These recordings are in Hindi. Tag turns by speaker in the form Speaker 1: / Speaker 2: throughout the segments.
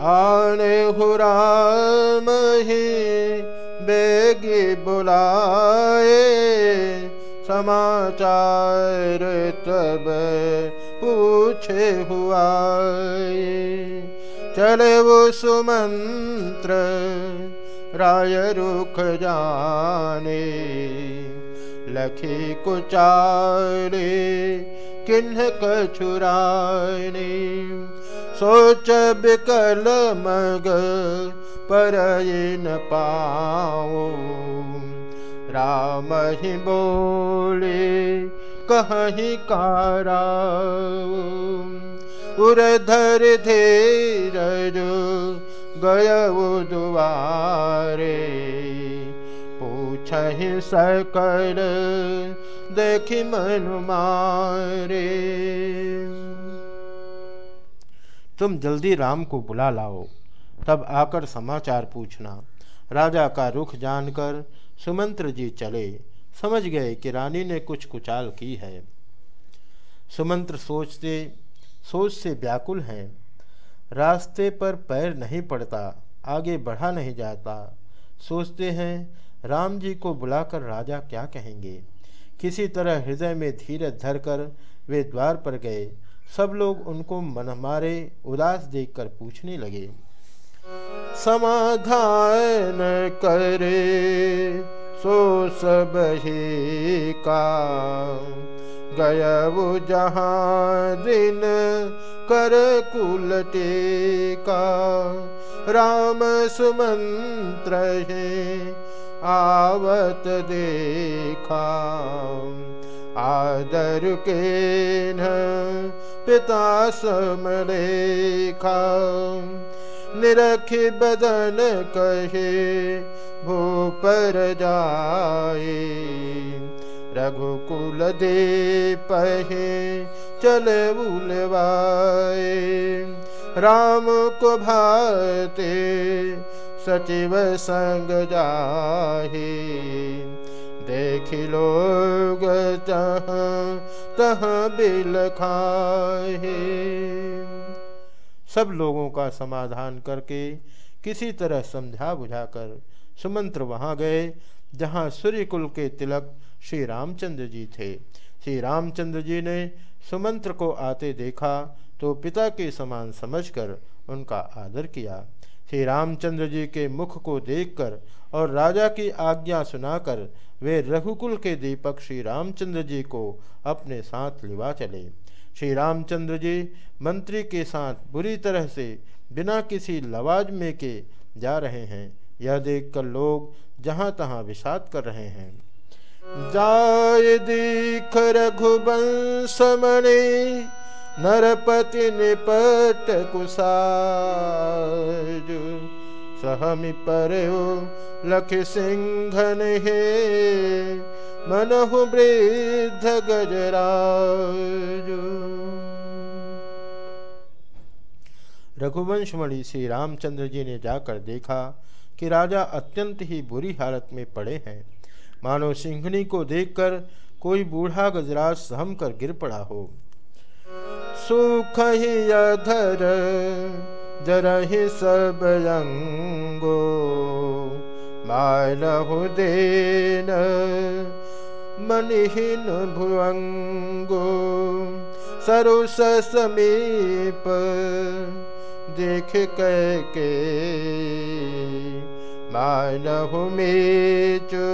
Speaker 1: आने हो राम ही बेगी बुलाए, समाचार तब पूछे हुआ चले वो सुमंत्र, राय रुख जाने, लखी कुचारे, किन्ह कछुराने। सोच बिकल मग पर न पाओ। राम ही बोले कहीं कारा उधर धीरज गय दुआरे। पूछ सकल देखी मन मारे
Speaker 2: तुम जल्दी राम को बुला लाओ। तब आकर समाचार पूछना। राजा का रुख जानकर सुमंत्र जी चले। समझ गए कि रानी ने कुछ कुचाल की है। सुमंत्र सोचते सोच से व्याकुल हैं। रास्ते पर पैर नहीं पड़ता, आगे बढ़ा नहीं जाता। सोचते हैं, राम जी को बुलाकर राजा क्या कहेंगे? किसी तरह हृदय में धीरज धरकर वे द्वार पर गए। सब लोग उनको मन मारे उदास देखकर पूछने लगे,
Speaker 1: समाधान करे सो सब ही का गय वो जहाँ दिन कर कुल टेका, राम सुमंत्र है आवत देखा। आदर के न पिता समलेखा। निरखी बदन कहे भू पर जाए। रघुकुल दे पहे, चल बुलवाए राम को भाते, सचिव संग जाहे। देख लोग तह तह बिल खाए।
Speaker 2: सब लोगों का समाधान करके किसी तरह समझा बुझाकर सुमंत्र वहाँ गए, जहाँ सूर्यकुल के तिलक श्री रामचंद्र जी थे। श्री रामचंद्र जी ने सुमंत्र को आते देखा तो पिता के समान समझकर उनका आदर किया। श्री रामचंद्र जी के मुख को देखकर और राजा की आज्ञा सुनाकर वे रघुकुल के दीपक श्री रामचंद्र जी को अपने साथ लिवा चले। श्री रामचंद्र जी मंत्री के साथ बुरी तरह से बिना किसी लवाज में के जा रहे हैं। यह देखकर लोग जहाँ तहाँ विषाद कर रहे हैं।
Speaker 1: जाय दीख रघुवंश मणि नरपति निपट कुसाज सहमि पर लख सिंघन हे। मनहु वृद्ध गजराज।
Speaker 2: रघुवंश मणि श्री रामचंद्र जी ने जाकर देखा कि राजा अत्यंत ही बुरी हालत में पड़े हैं। मानो सिंहनी को देखकर कोई बूढ़ा गजराज सहम कर गिर पड़ा हो।
Speaker 1: अधर जरहि सब अंगो। मालहु देन मनिहीन भुअंगो सरुस समीप देख के मानहु मेचो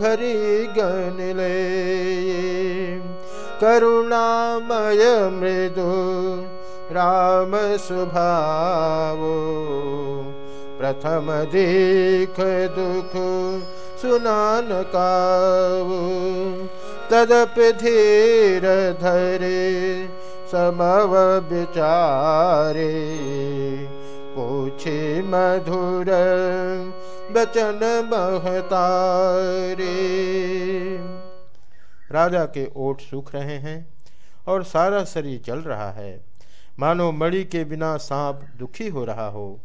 Speaker 1: घरी गन ले करुणामय मृदु राम स्वभाव। प्रथम देख दुख सुनान काव। तदप धीर धरे समव विचारे। पूछे मधुर बचन महतारे
Speaker 2: राजा के ओठ सूख रहे हैं और सारा शरीर जल रहा है। मानो मणि के बिना सांप दुखी हो रहा हो।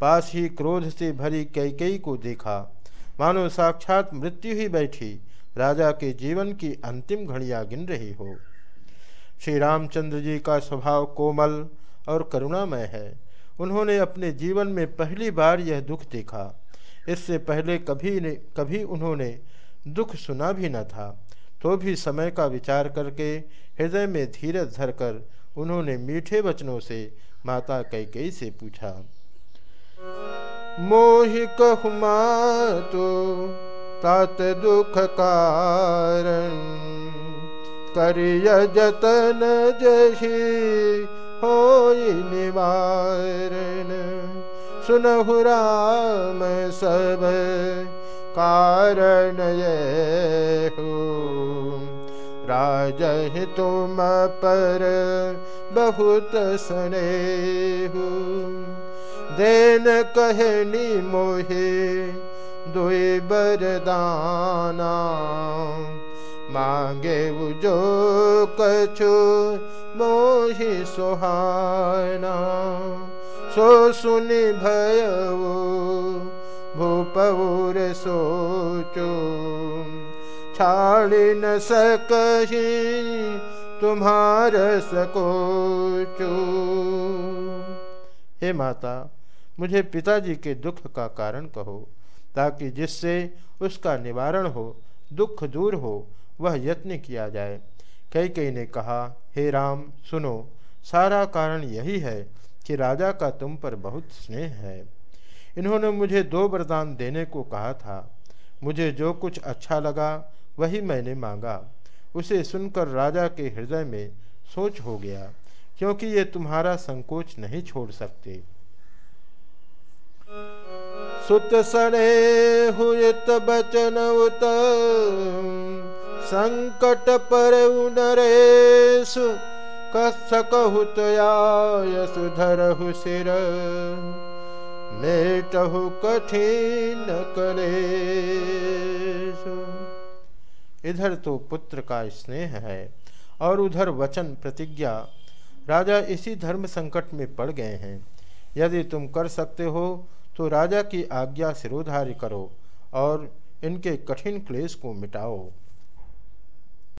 Speaker 2: पास ही क्रोध से भरी कई कई को देखा। मानो साक्षात मृत्यु ही बैठी। राजा के जीवन की अंतिम घड़ियाँ गिन रही हो। श्री रामचंद्र जी का स्वभाव कोमल और करुणामय है। उन्होंने अपने जीवन में पहली बार यह दुख देखा। इससे पहले कभी ने, कभी उन्होंने दुख सुना भी न था। तो भी समय का विचार करके हृदय में धीरज धरकर उन्होंने मीठे वचनों से माता कैकई से पूछा,
Speaker 1: मोहि कहमा तो तात दुख कारण करिय जतन जही हो निवारण। सुनहु राम सब कारण ये हो राज तुम पर बहुत हो देन कहनी मोहे दुई बरदाना मांगे जो कछु मोहि सुहाना। सो सुनि भय भूपौर सोचो छाड़ी न सकही तुम्हार सकोचो।
Speaker 2: हे माता, मुझे पिताजी के दुख का कारण कहो, ताकि जिससे उसका निवारण हो, दुख दूर हो, वह यत्न किया जाए। कई कई ने कहा, हे राम, सुनो, सारा कारण यही है कि राजा का तुम पर बहुत स्नेह है। इन्होंने मुझे दो वरदान देने को कहा था। मुझे जो कुछ अच्छा लगा वही मैंने मांगा। उसे सुनकर राजा के हृदय में सोच हो गया, क्योंकि ये तुम्हारा संकोच नहीं छोड़ सकते।
Speaker 1: सुत सड़े हुत बचन उत, संकट पर नरेश कसकहुत आय सुधरहु सिर मेटहु कठिन करे
Speaker 2: इधर तो पुत्र का स्नेह है और उधर वचन प्रतिज्ञा। राजा इसी धर्म संकट में पड़ गए हैं। यदि तुम कर सकते हो तो राजा की आज्ञा सिरोधार्य करो और इनके कठिन क्लेश को मिटाओ।